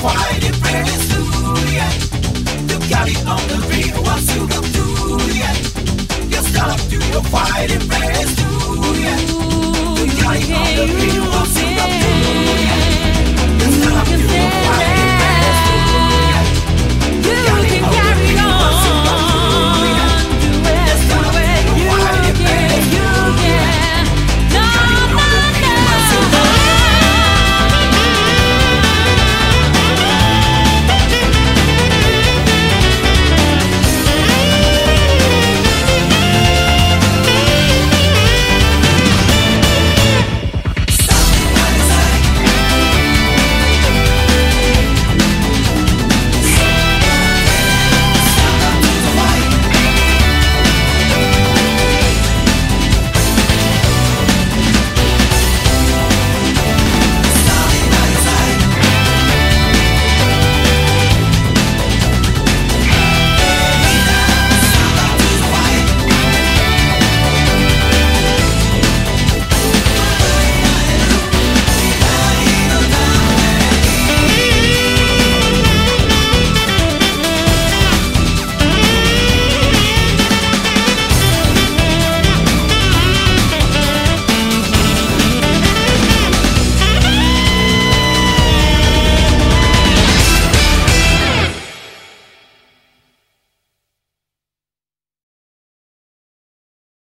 fighting press